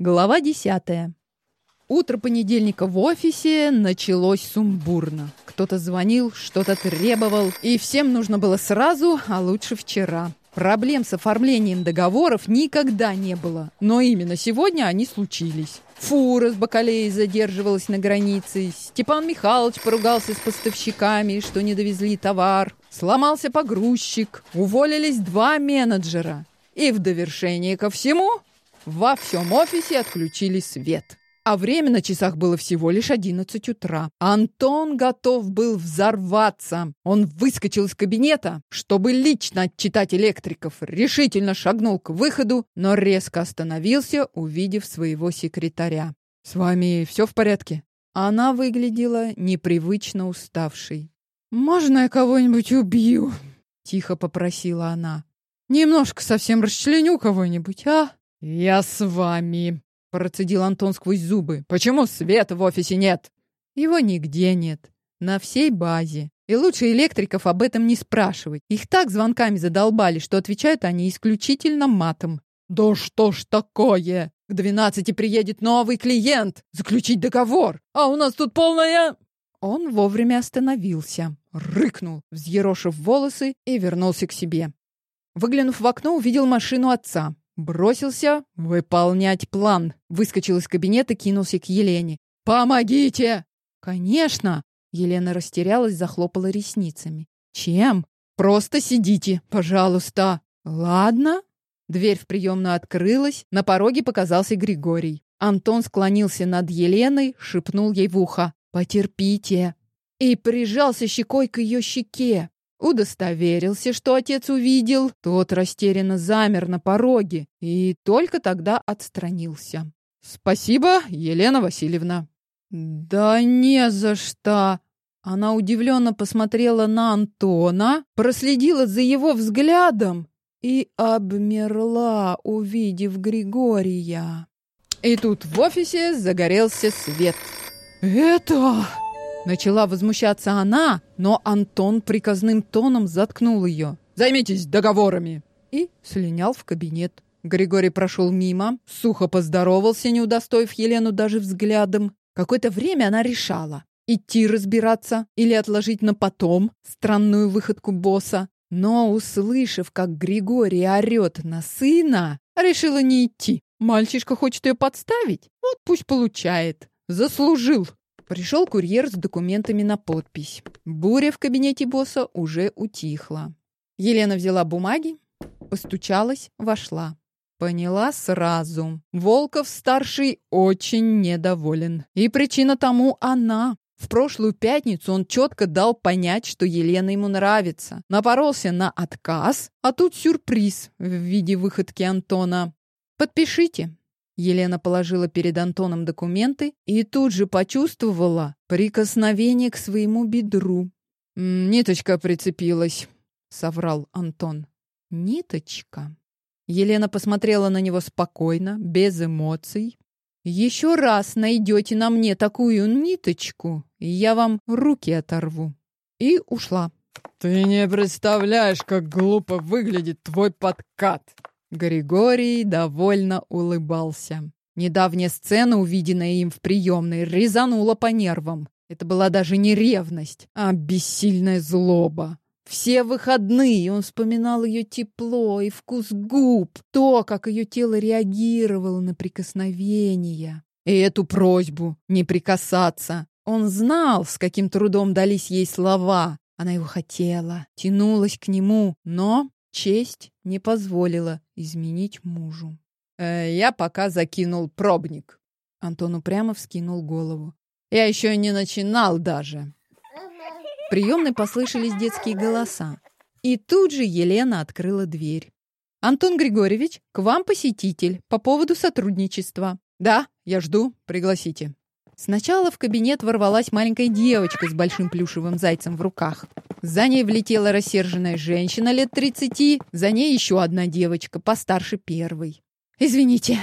Глава десятая. Утро понедельника в офисе началось сумбурно. Кто-то звонил, что-то требовал, и всем нужно было сразу, а лучше вчера. Проблем с оформлением договоров никогда не было, но именно сегодня они случились. Фура с бакалеей задерживалась на границе, Степан Михайлович поругался с поставщиками, что не довезли товар, сломался погрузчик, уволились два менеджера. И в довершение ко всему во всем офисе отключили свет. А время на часах было всего лишь 11 утра. Антон готов был взорваться. Он выскочил из кабинета, чтобы лично отчитать электриков, решительно шагнул к выходу, но резко остановился, увидев своего секретаря. «С вами все в порядке?» Она выглядела непривычно уставшей. «Можно я кого-нибудь убью?» — тихо попросила она. «Немножко совсем расчленю кого-нибудь, а?» «Я с вами», — процедил Антон сквозь зубы. «Почему света в офисе нет?» «Его нигде нет. На всей базе. И лучше электриков об этом не спрашивать. Их так звонками задолбали, что отвечают они исключительно матом». «Да что ж такое? К двенадцати приедет новый клиент. Заключить договор. А у нас тут полная...» Он вовремя остановился, рыкнул, взъерошив волосы и вернулся к себе. Выглянув в окно, увидел машину отца. Бросился выполнять план. Выскочил из кабинета, кинулся к Елене. «Помогите!» «Конечно!» Елена растерялась, захлопала ресницами. «Чем?» «Просто сидите, пожалуйста!» «Ладно». Дверь в приемную открылась, на пороге показался Григорий. Антон склонился над Еленой, шепнул ей в ухо. «Потерпите!» И прижался щекой к ее щеке. Удостоверился, что отец увидел, тот растерянно замер на пороге и только тогда отстранился. «Спасибо, Елена Васильевна». «Да не за что!» Она удивленно посмотрела на Антона, проследила за его взглядом и обмерла, увидев Григория. И тут в офисе загорелся свет. «Это...» Начала возмущаться она, но Антон приказным тоном заткнул ее. «Займитесь договорами!» И слинял в кабинет. Григорий прошел мимо, сухо поздоровался, не удостоив Елену даже взглядом. Какое-то время она решала, идти разбираться или отложить на потом странную выходку босса. Но, услышав, как Григорий орет на сына, решила не идти. Мальчишка хочет ее подставить? Вот пусть получает. Заслужил. Пришел курьер с документами на подпись. Буря в кабинете босса уже утихла. Елена взяла бумаги, постучалась, вошла. Поняла сразу. Волков-старший очень недоволен. И причина тому она. В прошлую пятницу он четко дал понять, что Елена ему нравится. Напоролся на отказ, а тут сюрприз в виде выходки Антона. «Подпишите», Елена положила перед Антоном документы и тут же почувствовала прикосновение к своему бедру. «Ниточка прицепилась», — соврал Антон. «Ниточка». Елена посмотрела на него спокойно, без эмоций. «Еще раз найдете на мне такую ниточку, я вам руки оторву». И ушла. «Ты не представляешь, как глупо выглядит твой подкат!» Григорий довольно улыбался. Недавняя сцена, увиденная им в приемной, резанула по нервам. Это была даже не ревность, а бессильная злоба. Все выходные он вспоминал ее тепло и вкус губ, то, как ее тело реагировало на прикосновения. И эту просьбу не прикасаться. Он знал, с каким трудом дались ей слова. Она его хотела, тянулась к нему, но Честь не позволила изменить мужу. Э, я пока закинул пробник. Антон упрямо вскинул голову. Я еще не начинал даже. В приемной послышались детские голоса. И тут же Елена открыла дверь. «Антон Григорьевич, к вам посетитель по поводу сотрудничества». «Да, я жду. Пригласите». Сначала в кабинет ворвалась маленькая девочка с большим плюшевым зайцем в руках. За ней влетела рассерженная женщина лет тридцати, за ней еще одна девочка, постарше первой. «Извините».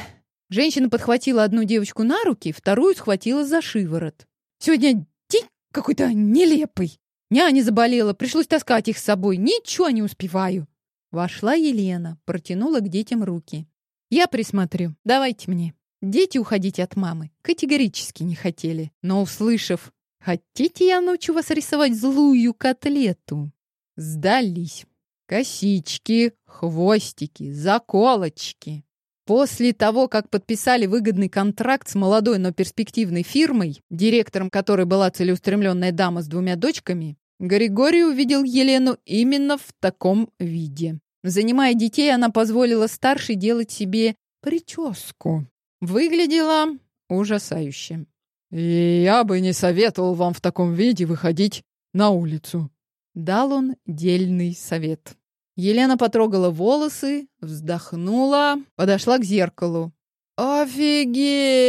Женщина подхватила одну девочку на руки, вторую схватила за шиворот. «Сегодня день какой-то нелепый. Няня заболела, пришлось таскать их с собой. Ничего не успеваю». Вошла Елена, протянула к детям руки. «Я присмотрю. Давайте мне». Дети уходить от мамы категорически не хотели, но, услышав «Хотите, я научу вас рисовать злую котлету?» Сдались. Косички, хвостики, заколочки. После того, как подписали выгодный контракт с молодой, но перспективной фирмой, директором которой была целеустремленная дама с двумя дочками, Григорий увидел Елену именно в таком виде. Занимая детей, она позволила старшей делать себе прическу. Выглядела ужасающе. И я бы не советовал вам в таком виде выходить на улицу. Дал он дельный совет. Елена потрогала волосы, вздохнула, подошла к зеркалу. «Офигеть!»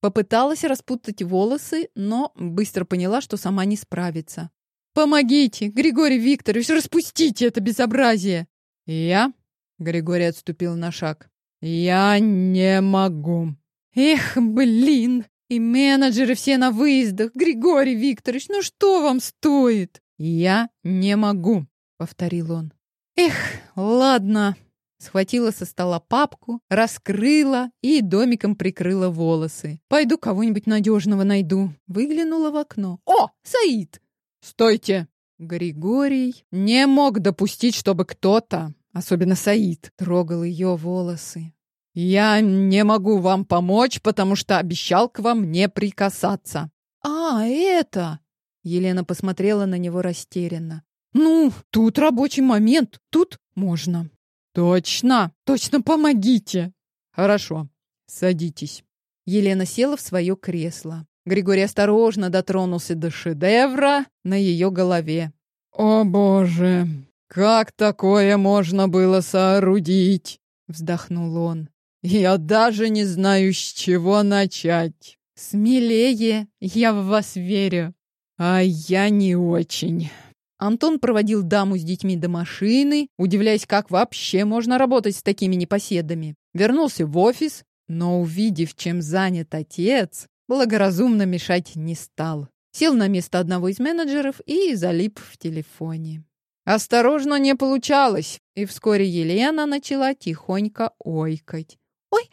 Попыталась распутать волосы, но быстро поняла, что сама не справится. «Помогите, Григорий Викторович, распустите это безобразие!» «Я?» — Григорий отступил на шаг. «Я не могу». «Эх, блин! И менеджеры все на выездах! Григорий Викторович, ну что вам стоит?» «Я не могу», — повторил он. «Эх, ладно». Схватила со стола папку, раскрыла и домиком прикрыла волосы. «Пойду кого-нибудь надежного найду». Выглянула в окно. «О, Саид!» «Стойте!» Григорий не мог допустить, чтобы кто-то, особенно Саид, трогал ее волосы. «Я не могу вам помочь, потому что обещал к вам не прикасаться». «А, это...» Елена посмотрела на него растерянно. «Ну, тут рабочий момент, тут можно». «Точно, точно помогите!» «Хорошо, садитесь». Елена села в свое кресло. Григорий осторожно дотронулся до шедевра на ее голове. «О, Боже! Как такое можно было соорудить?» — вздохнул он. «Я даже не знаю, с чего начать». «Смелее, я в вас верю». А я не очень. Антон проводил даму с детьми до машины, удивляясь, как вообще можно работать с такими непоседами. Вернулся в офис, но, увидев, чем занят отец, благоразумно мешать не стал. Сел на место одного из менеджеров и залип в телефоне. Осторожно не получалось, и вскоре Елена начала тихонько ойкать. «Ой!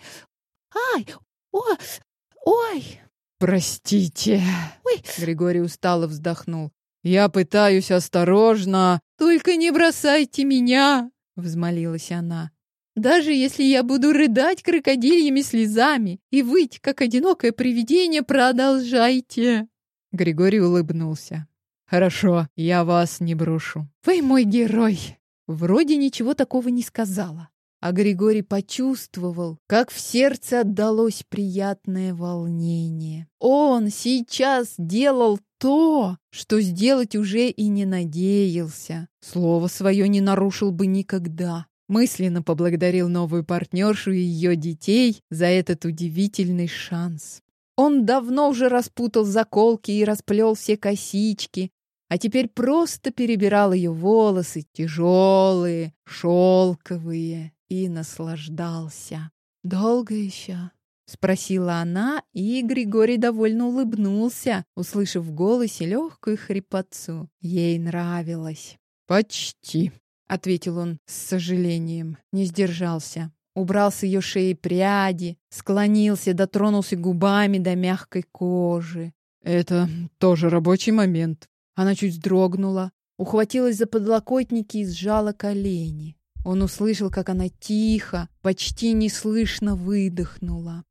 Ай! О! Ой!» «Простите!» «Ой!» — Григорий устало вздохнул. «Я пытаюсь осторожно...» «Только не бросайте меня!» — взмолилась она. «Даже если я буду рыдать крокодильями слезами и выть, как одинокое привидение, продолжайте!» Григорий улыбнулся. «Хорошо, я вас не брошу». «Вы мой герой!» Вроде ничего такого не сказала. А Григорий почувствовал, как в сердце отдалось приятное волнение. Он сейчас делал то, что сделать уже и не надеялся. Слово свое не нарушил бы никогда. Мысленно поблагодарил новую партнершу и ее детей за этот удивительный шанс. Он давно уже распутал заколки и расплел все косички, а теперь просто перебирал ее волосы, тяжелые, шелковые, и наслаждался. «Долго еще?» — спросила она, и Григорий довольно улыбнулся, услышав в голосе легкую хрипотцу. Ей нравилось. «Почти», — ответил он с сожалением, не сдержался. Убрал с ее шеи пряди, склонился, дотронулся губами до мягкой кожи. «Это тоже рабочий момент». Она чуть вздрогнула, ухватилась за подлокотники и сжала колени. Он услышал, как она тихо, почти неслышно выдохнула.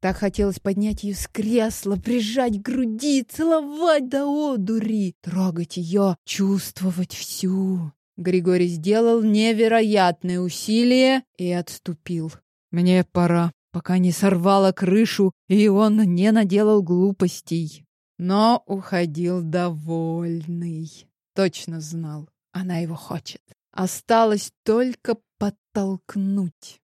Так хотелось поднять ее с кресла, прижать к груди, целовать до одури, трогать ее, чувствовать всю. Григорий сделал невероятное усилие и отступил. «Мне пора, пока не сорвала крышу, и он не наделал глупостей». Но уходил довольный. Точно знал, она его хочет. Осталось только подтолкнуть.